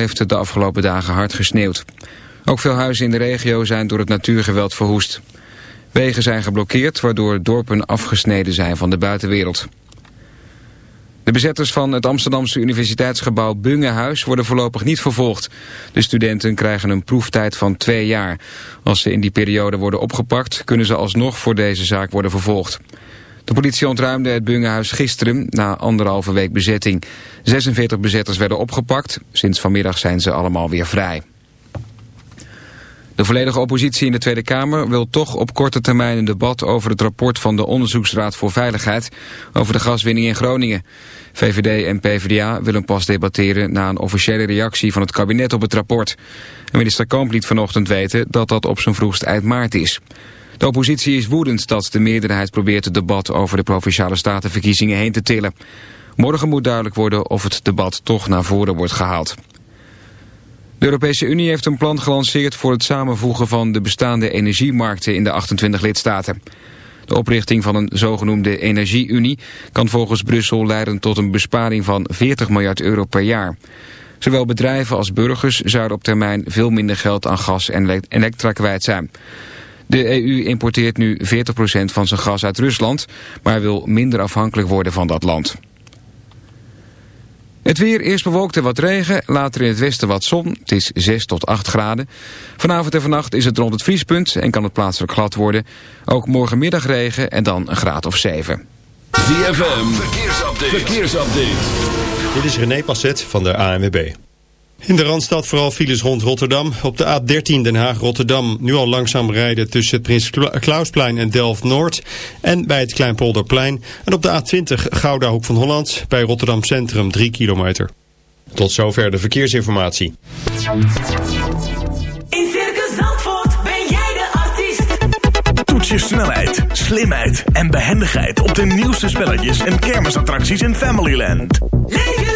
heeft het de afgelopen dagen hard gesneeuwd. Ook veel huizen in de regio zijn door het natuurgeweld verwoest. Wegen zijn geblokkeerd, waardoor dorpen afgesneden zijn van de buitenwereld. De bezetters van het Amsterdamse universiteitsgebouw Bungehuis worden voorlopig niet vervolgd. De studenten krijgen een proeftijd van twee jaar. Als ze in die periode worden opgepakt, kunnen ze alsnog voor deze zaak worden vervolgd. De politie ontruimde het Bungehuis gisteren na anderhalve week bezetting. 46 bezetters werden opgepakt. Sinds vanmiddag zijn ze allemaal weer vrij. De volledige oppositie in de Tweede Kamer wil toch op korte termijn een debat over het rapport van de Onderzoeksraad voor Veiligheid over de gaswinning in Groningen. VVD en PvdA willen pas debatteren na een officiële reactie van het kabinet op het rapport. En minister Kamp liet vanochtend weten dat dat op zijn vroegst eind maart is. De oppositie is woedend dat de meerderheid probeert het debat over de Provinciale Statenverkiezingen heen te tillen. Morgen moet duidelijk worden of het debat toch naar voren wordt gehaald. De Europese Unie heeft een plan gelanceerd voor het samenvoegen van de bestaande energiemarkten in de 28 lidstaten. De oprichting van een zogenoemde energieunie kan volgens Brussel leiden tot een besparing van 40 miljard euro per jaar. Zowel bedrijven als burgers zouden op termijn veel minder geld aan gas en elektra kwijt zijn. De EU importeert nu 40% van zijn gas uit Rusland, maar wil minder afhankelijk worden van dat land. Het weer, eerst bewolkt en wat regen, later in het westen wat zon. Het is 6 tot 8 graden. Vanavond en vannacht is het rond het vriespunt en kan het plaatselijk glad worden. Ook morgenmiddag regen en dan een graad of 7. ZFM, verkeersupdate. verkeersupdate. Dit is René Passet van de ANWB. In de Randstad vooral files rond Rotterdam. Op de A13 Den Haag-Rotterdam nu al langzaam rijden tussen Prins Klausplein en Delft-Noord. En bij het Kleinpolderplein. En op de A20 Gouda Hoek van Holland bij Rotterdam Centrum 3 kilometer. Tot zover de verkeersinformatie. In Circus Zandvoort ben jij de artiest. Toets je snelheid, slimheid en behendigheid op de nieuwste spelletjes en kermisattracties in Familyland. Leef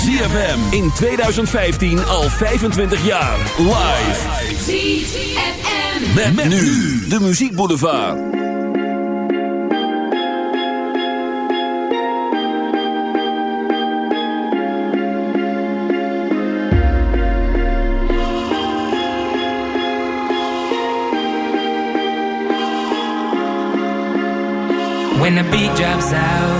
ZFM in 2015 al 25 jaar. Live. ZFM. Met, met nu de Muziek Boulevard. When the beat drops out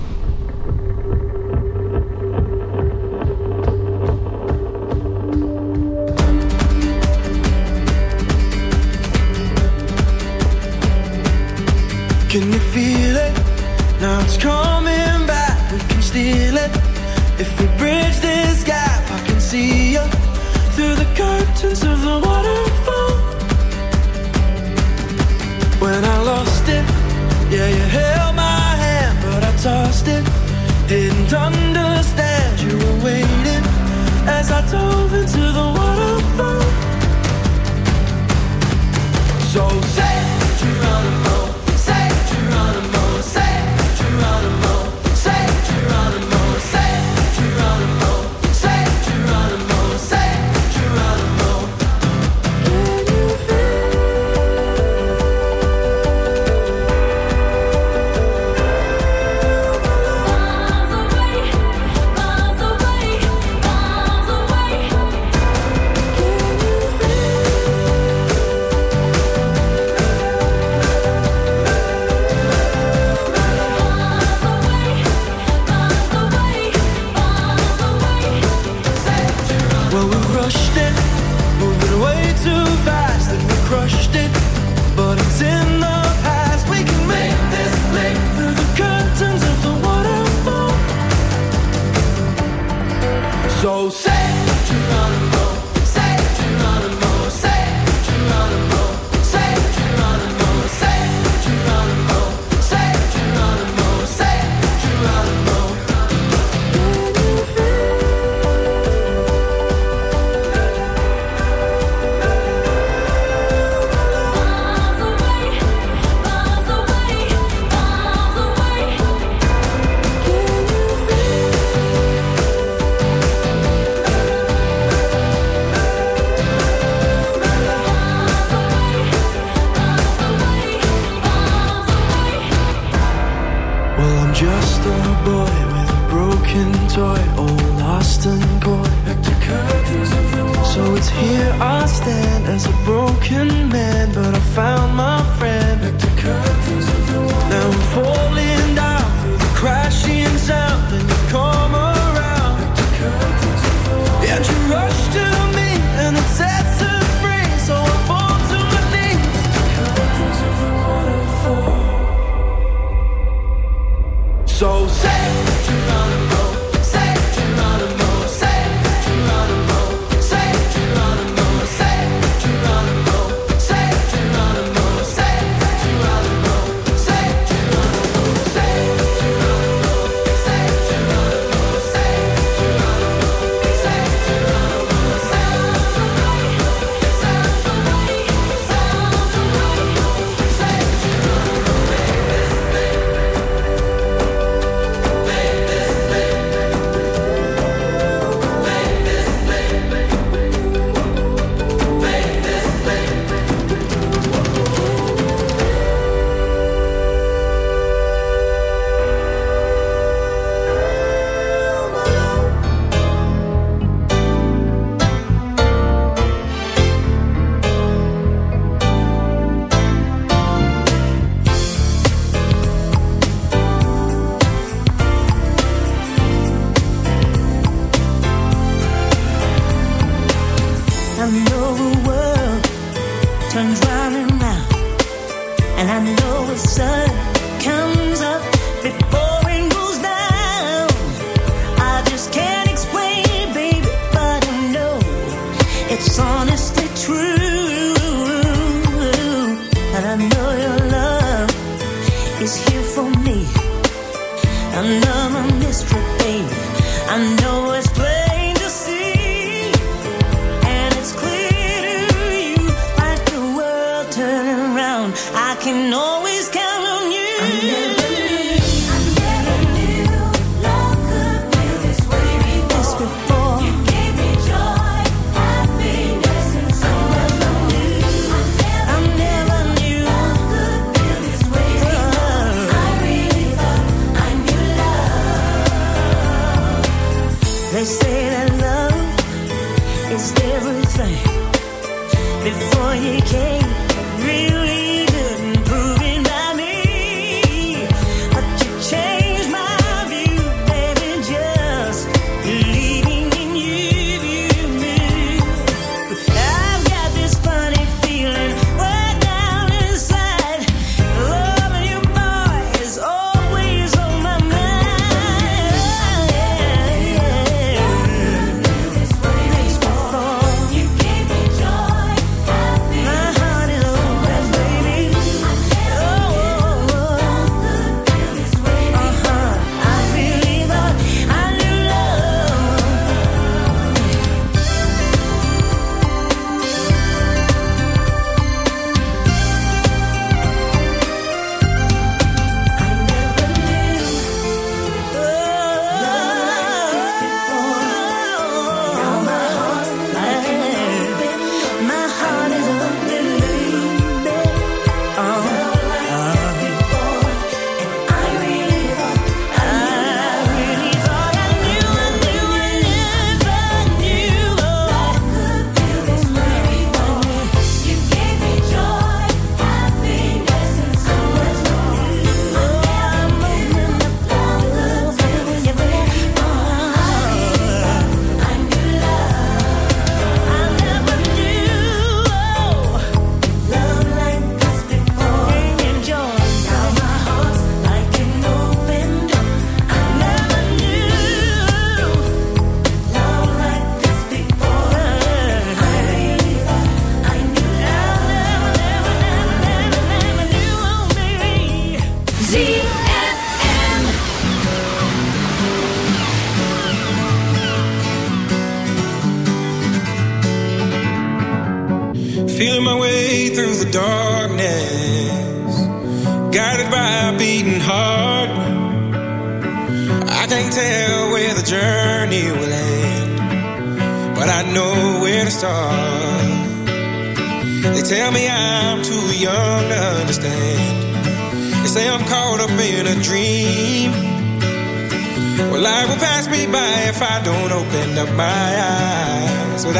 so sick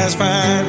that's fine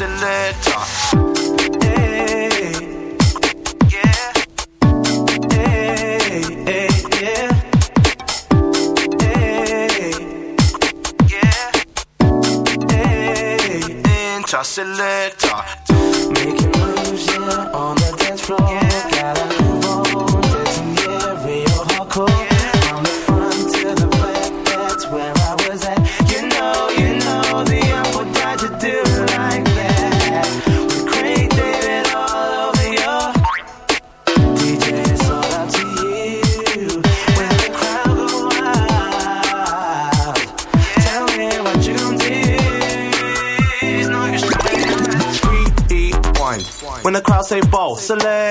selector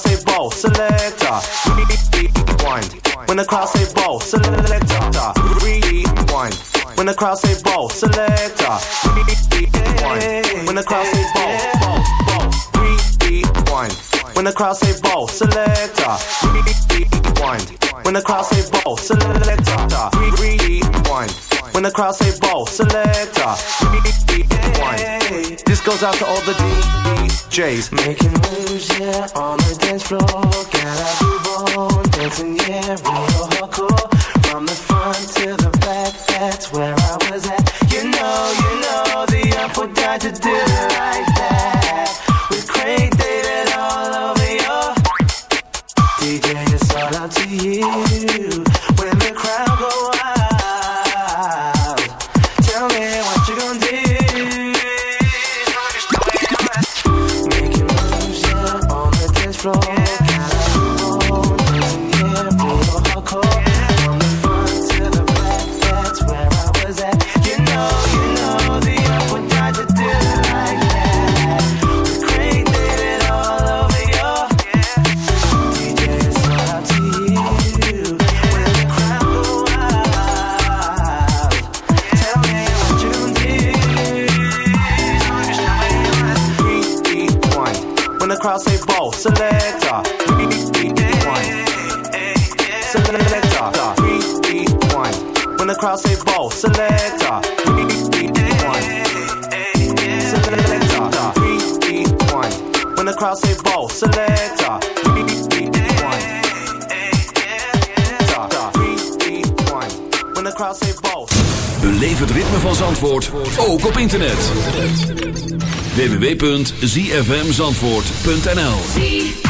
Crowd say ball, selector. Rewind. When the crowd say ball, selector. Rewind. When the crowd say ball, selector. Rewind. When the crowd say ball, ball, ball. Rewind. When the crowd say ball, selector. Rewind. When the crowd say ball, selector. Rewind. When the crowd say ball, selector. Rewind. This goes out to all the DJs. Making moves, yeah, on the dance floor. Gotta move on, dancing, yeah, real hardcore. From the front to the back, that's where I was at. You know, you know, the up would die to do crowd say ball, selector. Ball, selector. When ball. Het ritme van Zandvoort, ook op internet. www.zfmzandvoort.nl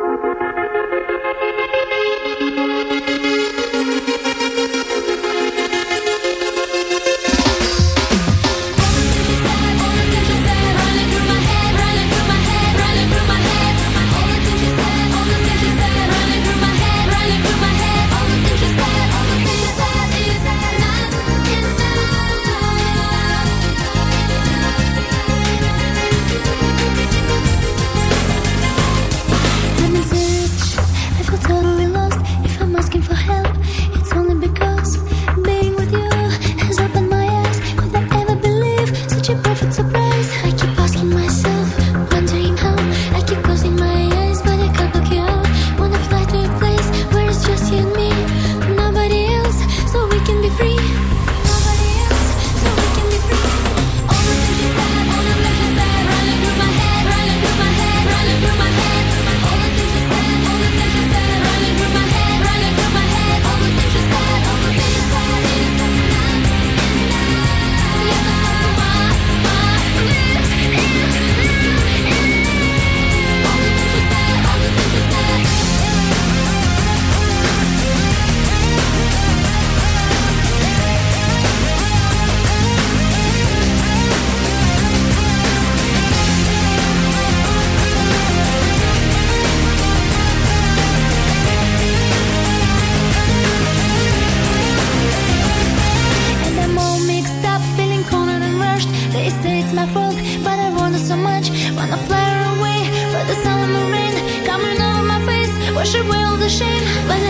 wishing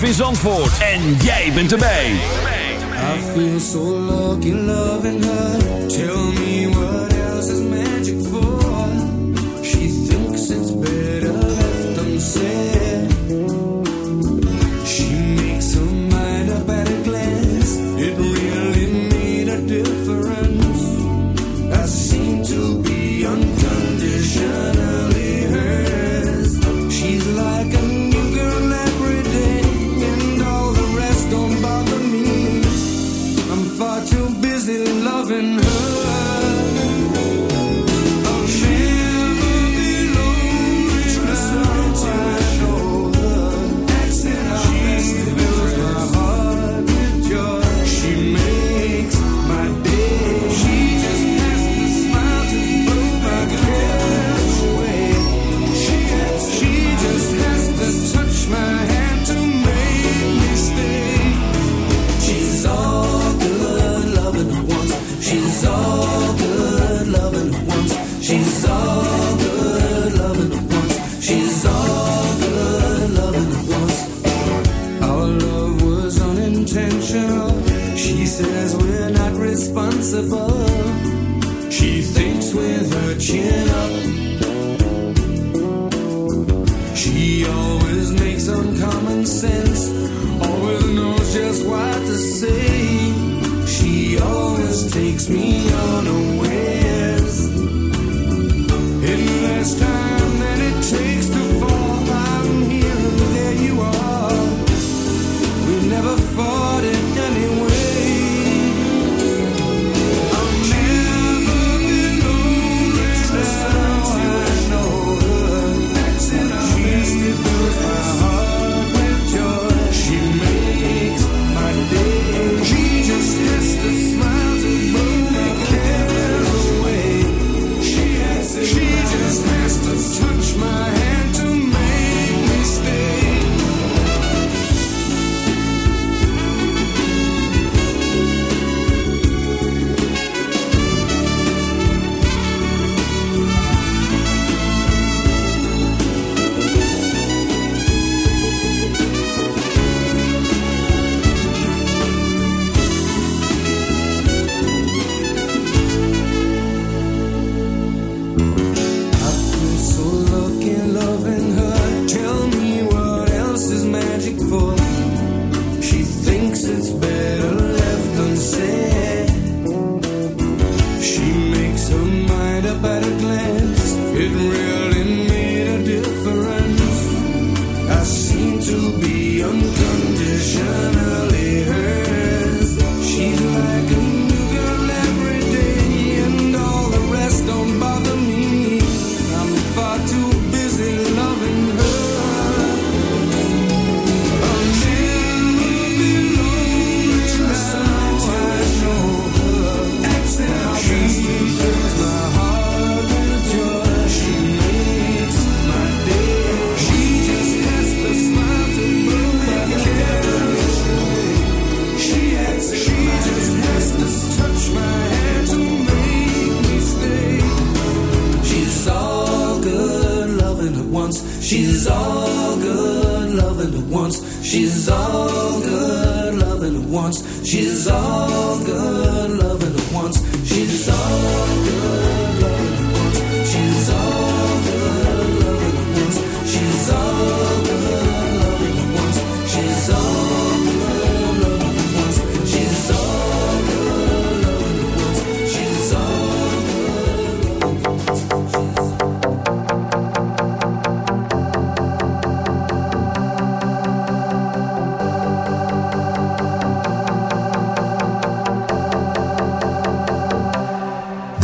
live in Zandvoort. En jij bent erbij. I feel so open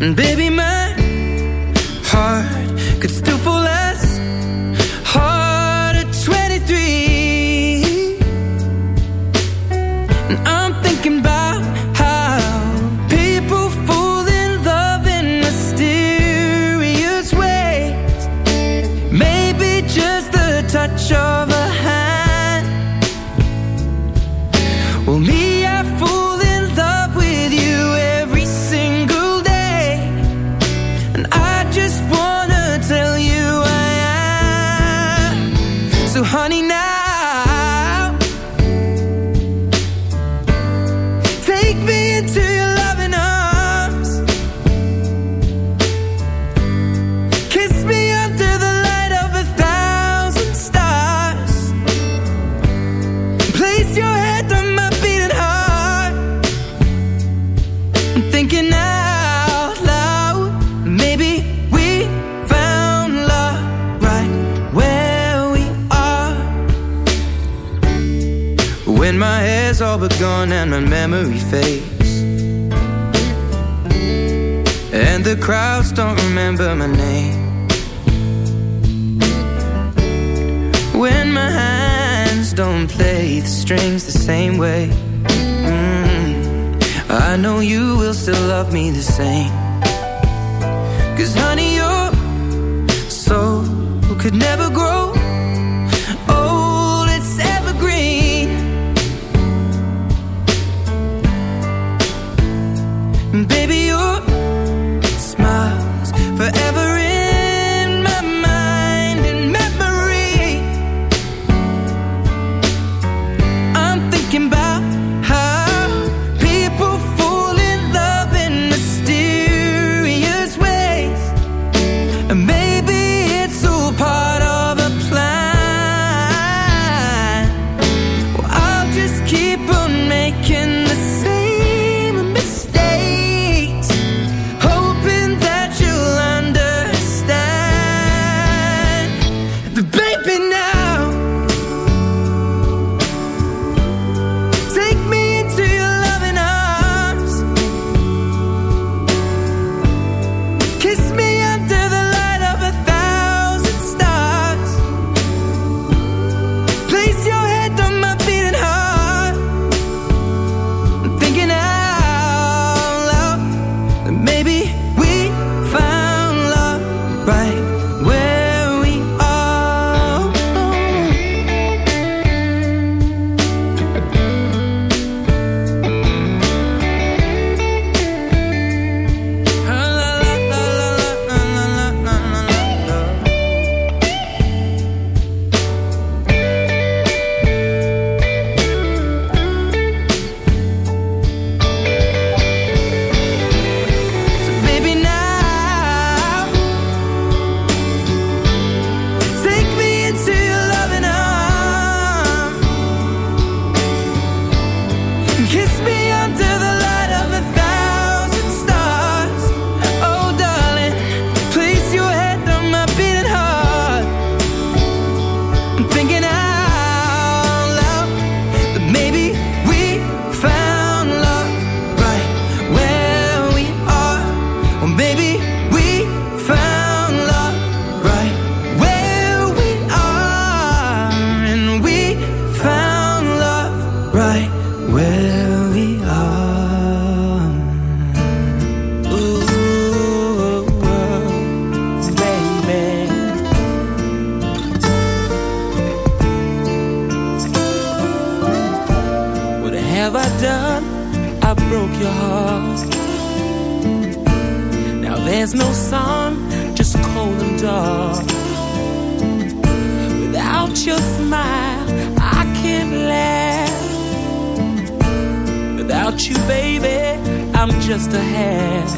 baby, love me the same. Without you, baby, I'm just a hat.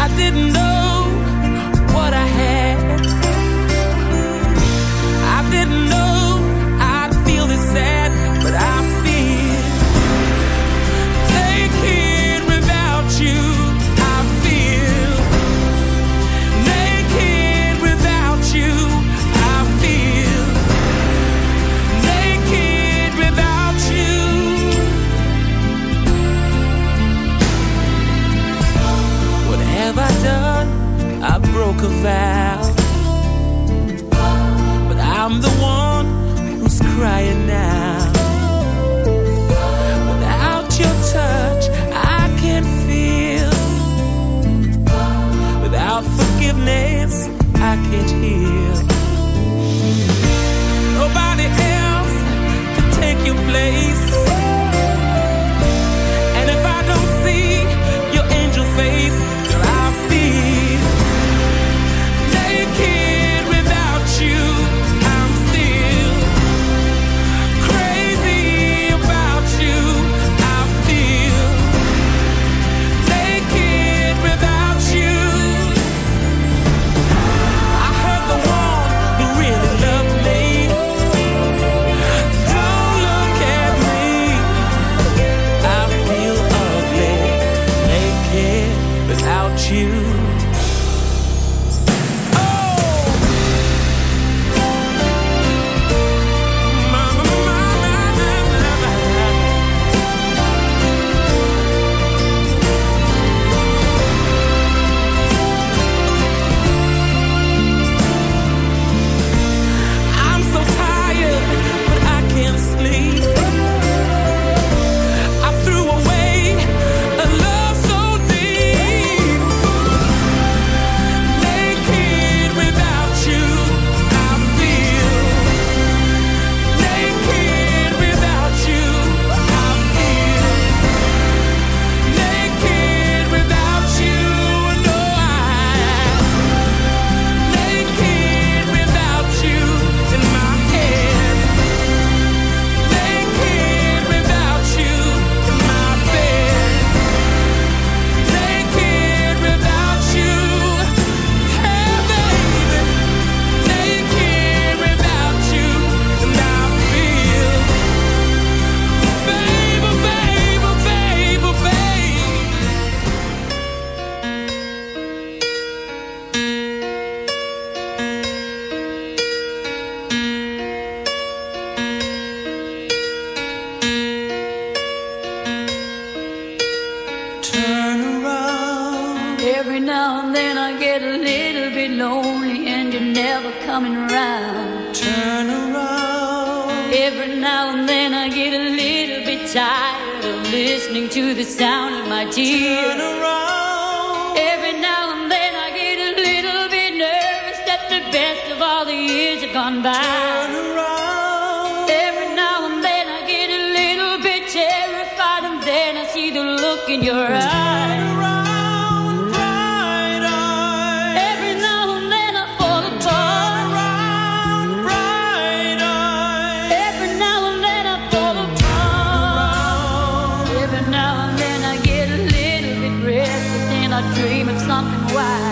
I didn't know The of dream of something wild.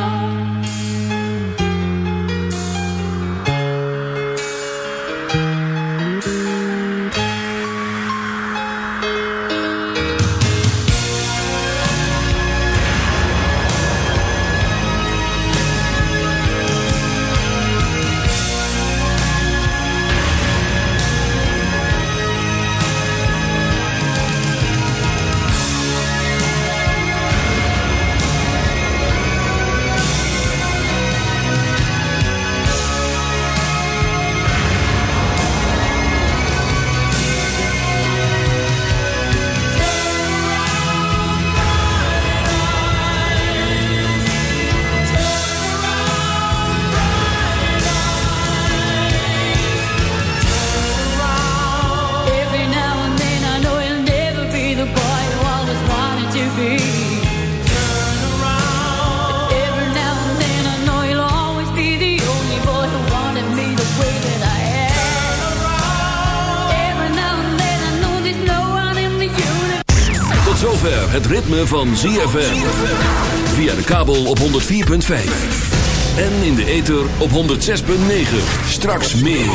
Het ritme van ZFM. Via de kabel op 104.5. En in de ether op 106.9. Straks meer.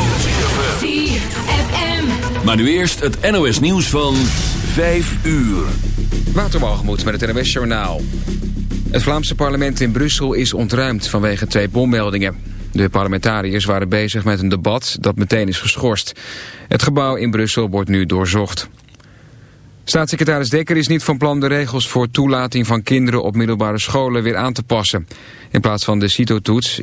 Maar nu eerst het NOS nieuws van 5 uur. Waterwalgemoed met het NOS Journaal. Het Vlaamse parlement in Brussel is ontruimd vanwege twee bommeldingen. De parlementariërs waren bezig met een debat dat meteen is geschorst. Het gebouw in Brussel wordt nu doorzocht. Staatssecretaris Dekker is niet van plan de regels voor toelating van kinderen op middelbare scholen weer aan te passen. In plaats van de CITO-toets